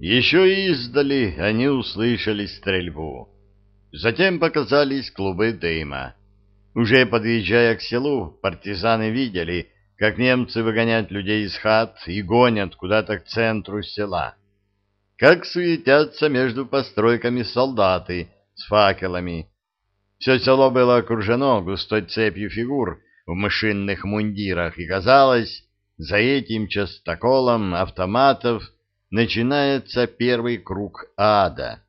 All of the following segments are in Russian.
Еще издали они услышали стрельбу. Затем показались клубы дыма. Уже подъезжая к селу, партизаны видели, как немцы выгоняют людей из хат и гонят куда-то к центру села. Как суетятся между постройками солдаты с факелами. Все село было окружено густой цепью фигур в машинных мундирах, и казалось, за этим частоколом автоматов начинается первый круг ада.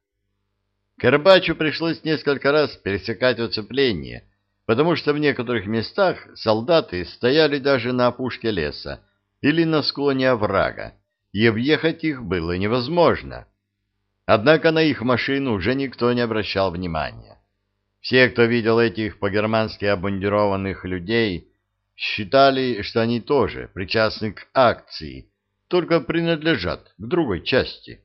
Карбачу пришлось несколько раз пересекать оцепление, потому что в некоторых местах солдаты стояли даже на опушке леса или на склоне оврага, и объехать их было невозможно. Однако на их машину уже никто не обращал внимания. Все, кто видел этих по-германски обмундированных людей, считали, что они тоже причастны к акции, только принадлежат к другой части.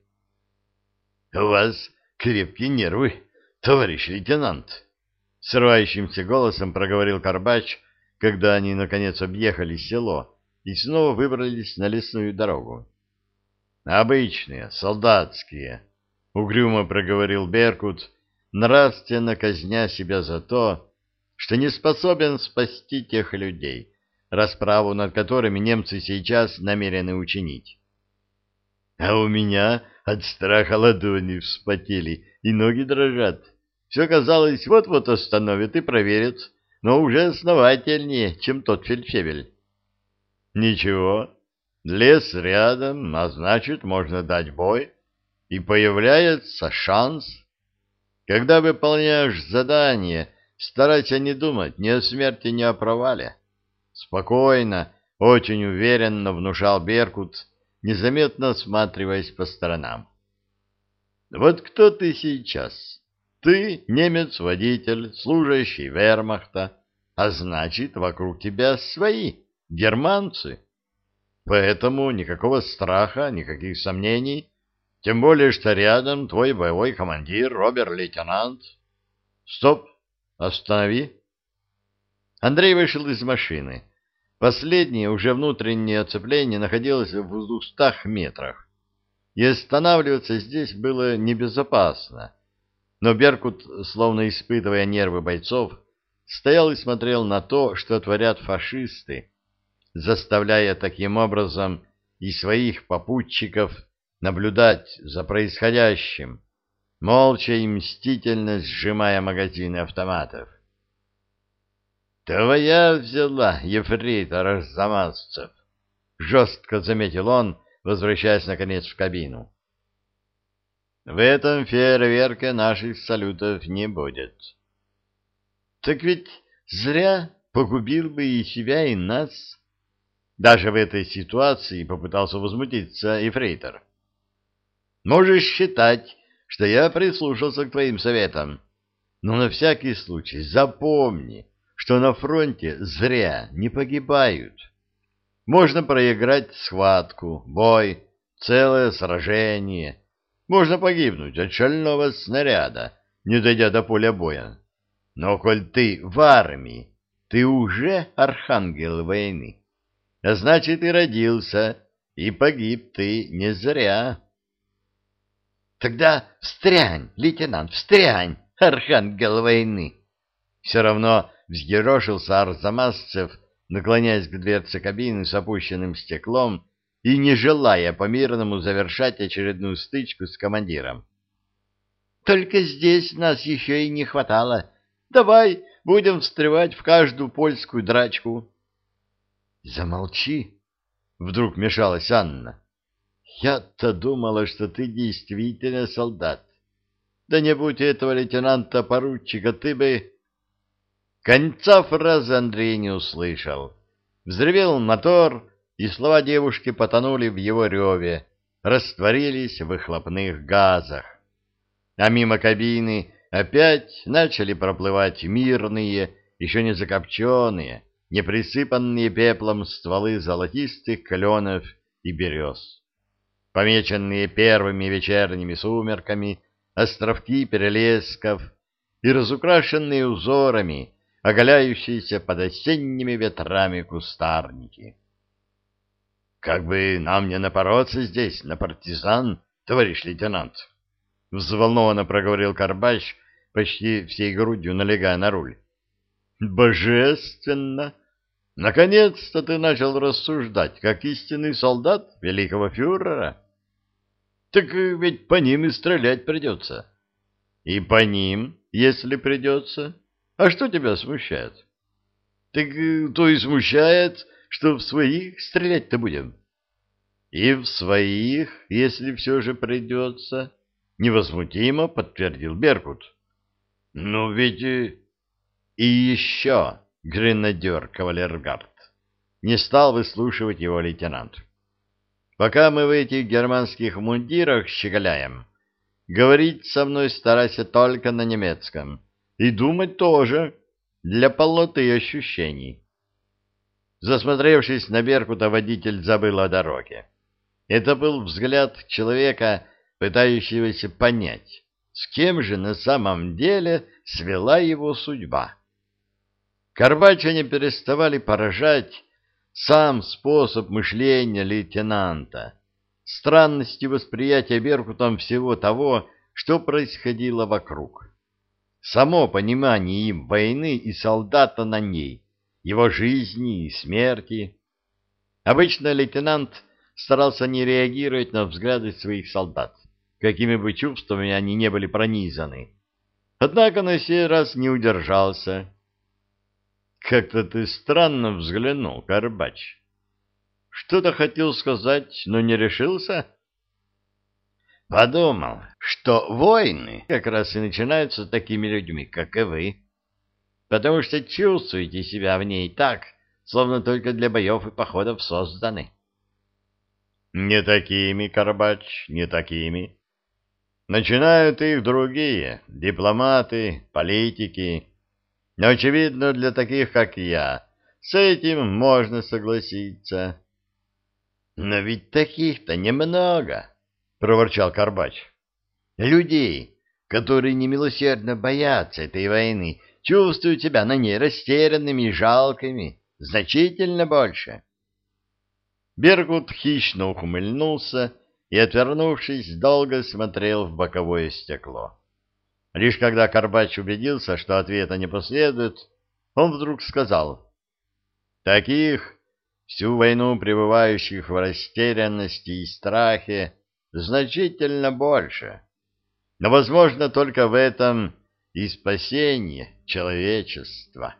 — У вас крепкие нервы, товарищ лейтенант, — срывающимся голосом проговорил Карбач, когда они, наконец, объехали село и снова выбрались на лесную дорогу. — Обычные, солдатские, — угрюмо проговорил Беркут, нравственно казня себя за то, что не способен спасти тех людей, расправу над которыми немцы сейчас намерены учинить. А у меня от страха ладони вспотели и ноги дрожат. Все казалось, вот-вот остановят и проверят, но уже основательнее, чем тот фельдфебель. Ничего, лес рядом, а значит, можно дать бой, и появляется шанс. Когда выполняешь задание, старайся не думать ни о смерти, ни о провале. Спокойно, очень уверенно внушал Беркут, незаметно осматриваясь по сторонам. Вот кто ты сейчас? Ты немец-водитель, служащий вермахта, а значит, вокруг тебя свои, германцы. Поэтому никакого страха, никаких сомнений, тем более, что рядом твой боевой командир, обер-лейтенант. Стоп, останови. Андрей вышел из машины. Последнее, уже внутреннее оцепление, находилось в двухстах метрах. И останавливаться здесь было небезопасно. Но Беркут, словно испытывая нервы бойцов, стоял и смотрел на то, что творят фашисты, заставляя таким образом и своих попутчиков наблюдать за происходящим, молча и мстительно сжимая магазины автоматов. «Твоя взяла, ефрейтор Арзамасцев!» — жестко заметил он, возвращаясь, наконец, в кабину. «В этом фейерверке наших салютов не будет». «Так ведь зря погубил бы и себя, и нас». Даже в этой ситуации попытался возмутиться Ефрейтор. «Можешь считать, что я прислушался к твоим советам, но на всякий случай запомни» что на фронте зря не погибают. Можно проиграть схватку, бой, целое сражение. Можно погибнуть от шального снаряда, не дойдя до поля боя. Но коль ты в армии, ты уже архангел войны. А значит, и родился, и погиб ты не зря. Тогда встрянь, лейтенант, встрянь, архангел войны. Все равно взъерошился Арзамасцев, наклоняясь к дверце кабины с опущенным стеклом и не желая по-мирному завершать очередную стычку с командиром. «Только здесь нас еще и не хватало. Давай будем встревать в каждую польскую драчку». «Замолчи!» — вдруг мешалась Анна. «Я-то думала, что ты действительно солдат. Да не будь этого лейтенанта-поручика, ты бы...» Конца фразы Андрей не услышал. Взревел мотор, и слова девушки потонули в его реве, растворились в выхлопных газах. А мимо кабины опять начали проплывать мирные, еще не закопченные, не присыпанные пеплом стволы золотистых кленов и берез. Помеченные первыми вечерними сумерками островки перелесков и разукрашенные узорами оголяющиеся под осенними ветрами кустарники. Как бы нам не напороться здесь на партизан товарищ лейтенант, — взволнованно проговорил Карбач, почти всей грудью налегая на руль. — Божественно! Наконец-то ты начал рассуждать, как истинный солдат великого фюрера. Так ведь по ним и стрелять придется. И по ним, если придется. А что тебя смущает? Так то и смущает, что в своих стрелять-то будем. И в своих, если все же придется, невозмутимо подтвердил Беркут. Ну ведь и, и еще гренадер кавалергард. Не стал выслушивать его лейтенант. Пока мы в этих германских мундирах щеголяем, говорить со мной старайся только на немецком. И думать тоже, для полноты ощущений. Засмотревшись на Беркута, водитель забыл о дороге. Это был взгляд человека, пытающегося понять, с кем же на самом деле свела его судьба. Карбача не переставали поражать сам способ мышления лейтенанта, странности восприятия Беркутом всего того, что происходило вокруг. Само понимание им войны и солдата на ней, его жизни и смерти. Обычно лейтенант старался не реагировать на взгляды своих солдат, какими бы чувствами они не были пронизаны. Однако на сей раз не удержался. «Как-то ты странно взглянул, Карбач. Что-то хотел сказать, но не решился?» «Подумал, что войны как раз и начинаются такими людьми, как и вы, потому что чувствуете себя в ней так, словно только для боев и походов созданы». Не такими, Карбач, не такими. Начинают их другие, дипломаты, политики. Но, очевидно, для таких, как я, с этим можно согласиться. Но ведь таких-то немного, — проворчал Карбач. Людей, которые немилосердно боятся этой войны, чувствуют себя на ней растерянными и жалкими, значительно больше. — Бергут хищно ухмыльнулся и, отвернувшись, долго смотрел в боковое стекло. Лишь когда Карбач убедился, что ответа не последует, он вдруг сказал, «Таких, всю войну пребывающих в растерянности и страхе, значительно больше. Но, возможно, только в этом и спасение человечества».